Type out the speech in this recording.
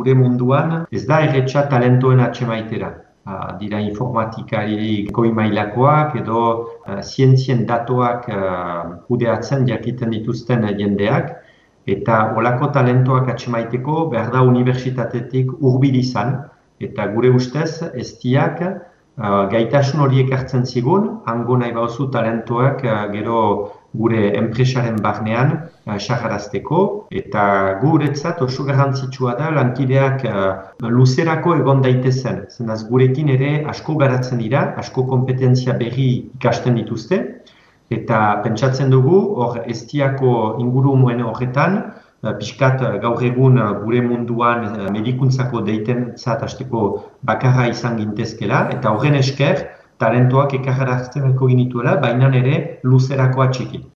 gure munduan ez da erretxa talentoen atxemaitera. Uh, dira informatikari goi mailakoak edo uh, zientzien datuak uh, kudeatzen jakiten dituzten jendeak eta olako talentoak atxemaiteko behar da unibertsitatetik urbil izan eta gure ustez ez diak uh, gaitasun horiek hartzen zigun, hango nahi bauzu talentoak uh, gero gure enpresaren barnean uh, eta guretzat oso garrantzitsua da lankideak uh, luzerako egon daitezen. Zenaz gurekin ere asko garatzen dira, asko kompetentzia berri ikasten dituzte. Eta pentsatzen dugu hor estiako inguru horretan Eh, Piskat eh, gaur egun eh, gure munduan medikuntzako deiten zatazteko bakarra izan gintezkela, eta horren esker talentoak ekarra hartzen ginituela, baina ere luzerakoa txiki.